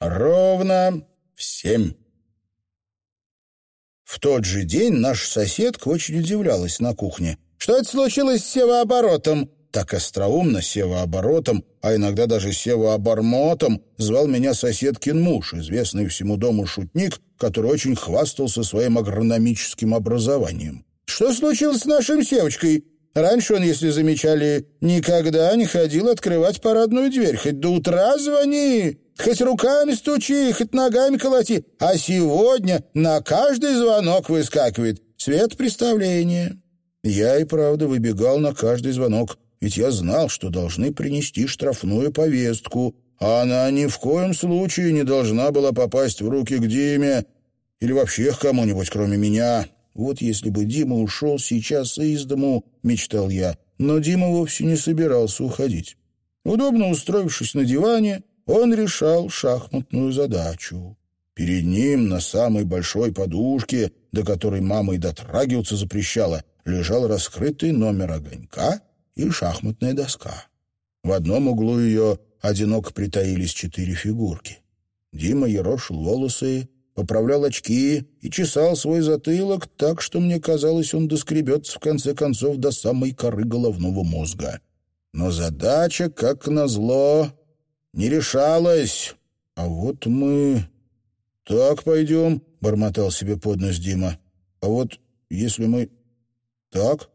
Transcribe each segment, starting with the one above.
Ровно в семь. В тот же день наша соседка очень удивлялась на кухне. «Что это случилось с севооборотом?» Так остроумно севооборотом, а иногда даже севообормотом звал меня соседкин муж, известный всему дому шутник, который очень хвастался своим агрономическим образованием. «Что случилось с нашим Севочкой?» Раньше он, если замечали, никогда не ходил открывать парадную дверь. Хоть до утра звони, хоть руками стучи, хоть ногами колоти. А сегодня на каждый звонок выскакивает. Свет представления. Я и правда выбегал на каждый звонок, ведь я знал, что должны принести штрафную повестку, а она ни в коем случае не должна была попасть в руки к Диме или вообще к кому-нибудь, кроме меня. Вот если бы Дима ушел сейчас из дому, мечтал я, но Дима вовсе не собирался уходить. Удобно устроившись на диване, он решал шахматную задачу. Перед ним на самой большой подушке, до которой мама и дотрагиваться запрещала, лежал раскрытый номер огонька и шахматная доска. В одном углу ее одиноко притаились четыре фигурки. Дима ерошил волосы, поправлял очки и чесал свой затылок так, что мне казалось, он доскребется в конце концов до самой коры головного мозга. Но задача, как назло, не решалась. А вот мы... «Так пойдем», — бормотал себе под нос Дима. «А вот если мы... так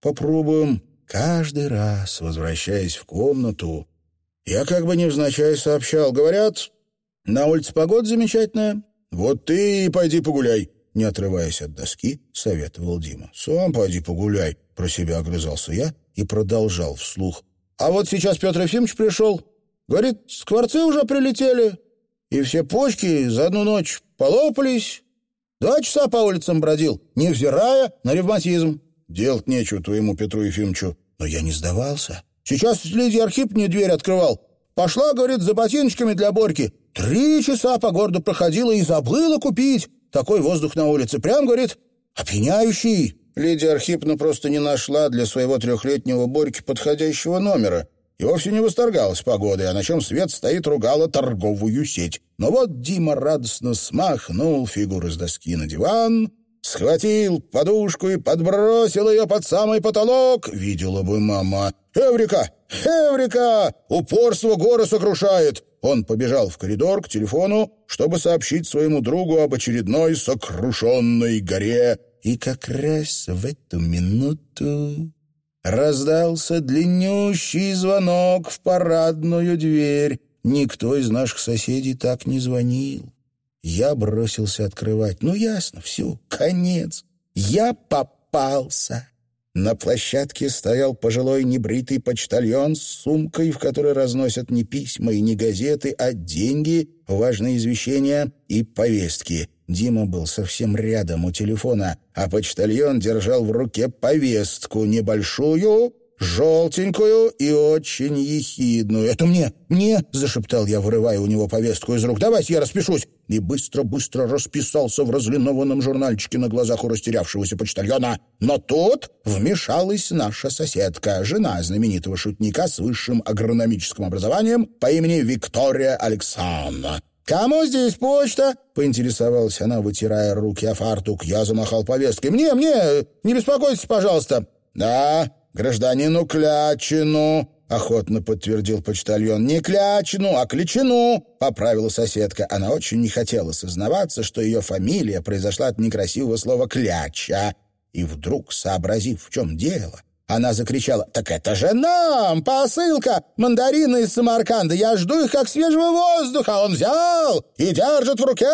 попробуем...» Каждый раз, возвращаясь в комнату, я как бы невзначай сообщал. Говорят, на улице погода замечательная, «Вот ты и пойди погуляй», — не отрываясь от доски, советовал Дима. «Сам пойди погуляй», — про себя огрызался я и продолжал вслух. «А вот сейчас Петр Ефимович пришел. Говорит, скворцы уже прилетели, и все почки за одну ночь полопались. Два часа по улицам бродил, невзирая на ревматизм. Делать нечего твоему Петру Ефимовичу. Но я не сдавался. Сейчас Лидия Архипне дверь открывал. Пошла, говорит, за ботиночками для Борьки. Три часа по городу проходила и забыла купить. Такой воздух на улице. Прям, говорит, опьяняющий. Лидия Архипна просто не нашла для своего трехлетнего Борьки подходящего номера и вовсе не восторгалась погодой, а на чем свет стоит ругала торговую сеть. Но вот Дима радостно смахнул фигуру с доски на диван, схватил подушку и подбросил ее под самый потолок. Видела бы мама. «Эврика! Эврика! Упорство горы сокрушает! Он побежал в коридор к телефону, чтобы сообщить своему другу об очередной сокрушенной горе. И как раз в эту минуту раздался длиннющий звонок в парадную дверь. Никто из наших соседей так не звонил. Я бросился открывать. Ну, ясно, все, конец. Я попался. На площадке стоял пожилой небритый почтальон с сумкой, в которой разносят не письма и не газеты, а деньги, важные извещения и повестки. Дима был совсем рядом у телефона, а почтальон держал в руке повестку небольшую, желтенькую и очень ехидную. «Это мне, мне!» — зашептал я, вырывая у него повестку из рук. «Давайте я распишусь!» И быстро-быстро расписался в разлинованном журнальчике на глазах у растерявшегося почтальона. Но тут вмешалась наша соседка, жена знаменитого шутника с высшим агрономическим образованием по имени Виктория Александровна. «Кому здесь почта?» — поинтересовалась она, вытирая руки о фартук. Я замахал повесткой. «Мне, мне! Не беспокойтесь, пожалуйста!» «Да, гражданину Клячину», — охотно подтвердил почтальон. «Не Клячину, а Клячину», — поправила соседка. Она очень не хотела сознаваться, что ее фамилия произошла от некрасивого слова «кляча». И вдруг, сообразив, в чем дело, она закричала, «Так это же нам! Посылка! Мандарины из Самарканда! Я жду их, как свежего воздуха! Он взял и держит в руке!»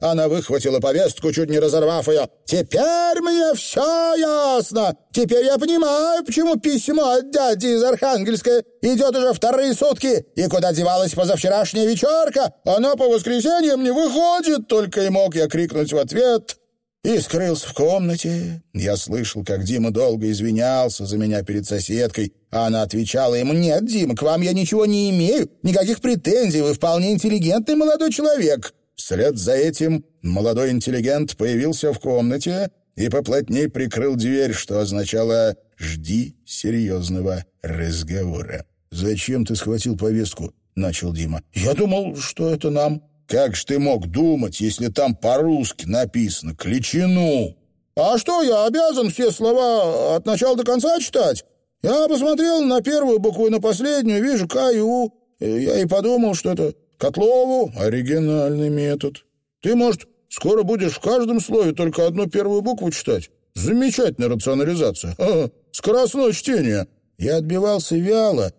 Она выхватила повестку, чуть не разорвав ее. «Теперь мне все ясно! Теперь я понимаю, почему письмо от дяди из Архангельска идет уже вторые сутки, и куда девалась позавчерашняя вечерка? Она по воскресеньям не выходит!» Только и мог я крикнуть в ответ и скрылся в комнате. Я слышал, как Дима долго извинялся за меня перед соседкой, а она отвечала ему, «Нет, Дима, к вам я ничего не имею, никаких претензий, вы вполне интеллигентный молодой человек». Вслед за этим молодой интеллигент появился в комнате и поплотнее прикрыл дверь, что означало «жди серьезного разговора». «Зачем ты схватил повестку?» — начал Дима. «Я думал, что это нам». «Как ж ты мог думать, если там по-русски написано «кличину»?» «А что, я обязан все слова от начала до конца читать? Я посмотрел на первую букву и на последнюю, вижу «К» и «У». Я и подумал, что это Котлову оригинальный метод. Ты, может, скоро будешь в каждом слове только одну первую букву читать? Замечательная рационализация. Ха скоростное чтение. Я отбивался вяло,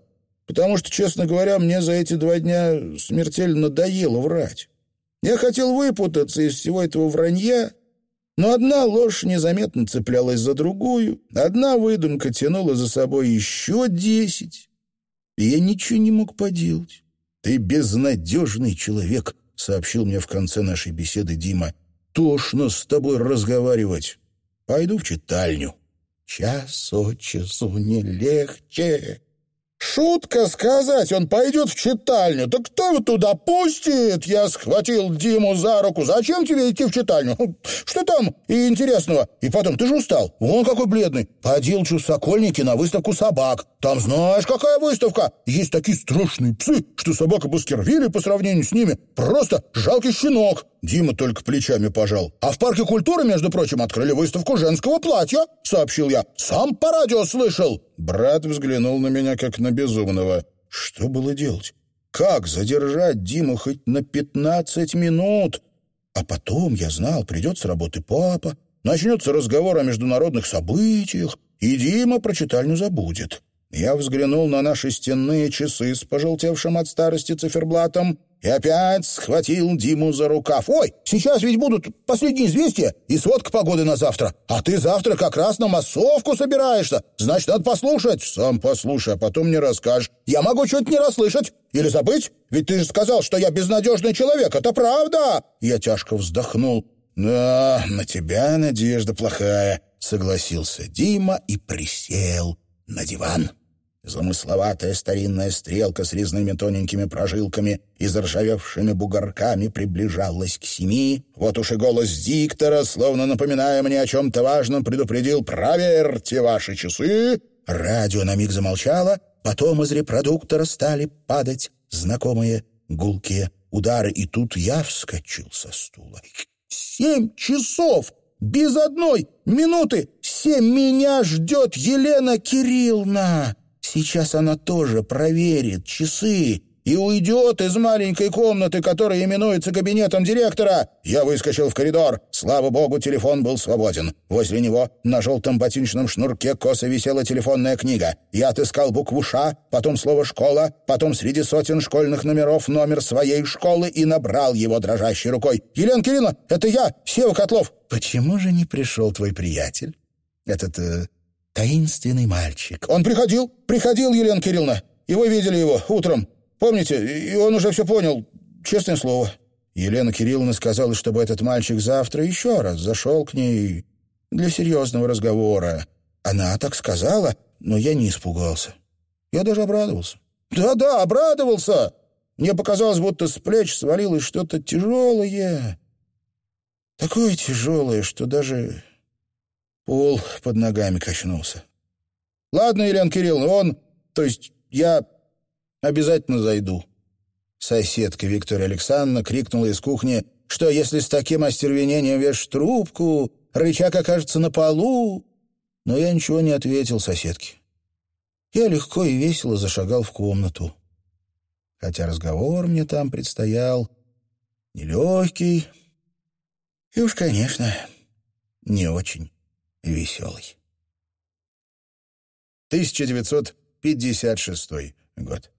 потому что, честно говоря, мне за эти два дня смертельно надоело врать. Я хотел выпутаться из всего этого вранья, но одна ложь незаметно цеплялась за другую, одна выдумка тянула за собой еще десять, и я ничего не мог поделать. «Ты безнадежный человек», — сообщил мне в конце нашей беседы Дима. «Тошно с тобой разговаривать. Пойду в читальню». «Час от часу не легче», Шутка сказать, он пойдет в читальню. Да кто его туда пустит? Я схватил Диму за руку. Зачем тебе идти в читальню? Что там и интересного? И потом, ты же устал. Вон какой бледный. Ходил в Сокольники на выставку собак. Там знаешь, какая выставка? Есть такие страшные псы, что собака Баскервилли по сравнению с ними просто жалкий щенок. Дима только плечами пожал. «А в парке культуры, между прочим, открыли выставку женского платья», — сообщил я. «Сам по радио слышал». Брат взглянул на меня, как на безумного. Что было делать? Как задержать Диму хоть на пятнадцать минут? А потом, я знал, придет с работы папа, начнется разговор о международных событиях, и Дима про читальню забудет. Я взглянул на наши стенные часы с пожелтевшим от старости циферблатом и опять схватил Диму за рукав. «Ой, сейчас ведь будут последние известия и сводка погоды на завтра. А ты завтра как раз на массовку собираешься. Значит, надо послушать». «Сам послушай, а потом мне расскажешь». «Я могу что-то не расслышать или забыть. Ведь ты же сказал, что я безнадежный человек. Это правда!» Я тяжко вздохнул. «Да, на тебя надежда плохая», — согласился Дима и присел на диван. Замысловатая старинная стрелка с резными тоненькими прожилками и заржавевшими бугорками приближалась к семи. Вот уж и голос диктора, словно напоминая мне о чем-то важном, предупредил «Проверьте ваши часы!» Радио на миг замолчало, потом из репродуктора стали падать знакомые гулкие удары, и тут я вскочил со стула. «Семь часов! Без одной минуты! Семь меня ждет Елена Кирилловна!» Сейчас она тоже проверит часы и уйдет из маленькой комнаты, которая именуется кабинетом директора. Я выскочил в коридор. Слава богу, телефон был свободен. Возле него на желтом ботиночном шнурке косо висела телефонная книга. Я отыскал букву «Ш», потом слово «школа», потом среди сотен школьных номеров номер своей школы и набрал его дрожащей рукой. «Елена Кирилловна, это я, Сева Котлов». «Почему же не пришел твой приятель?» «Этот э, таинственный мальчик. Он приходил, приходил, Елена Кирилловна, и вы видели его утром. Помните, и он уже все понял, честное слово». Елена Кирилловна сказала, чтобы этот мальчик завтра еще раз зашел к ней для серьезного разговора. Она так сказала, но я не испугался. Я даже обрадовался. Да-да, обрадовался. Мне показалось, будто с плеч свалилось что-то тяжелое. Такое тяжелое, что даже Пол под ногами качнулся. «Ладно, Елена Кирилловна, он, то есть я обязательно зайду». Соседка Виктория Александровна крикнула из кухни, что если с таким остервенением вешать трубку, рычаг окажется на полу. Но я ничего не ответил соседке. Я легко и весело зашагал в комнату. Хотя разговор мне там предстоял нелегкий и уж, конечно, не очень веселый. 1956 год.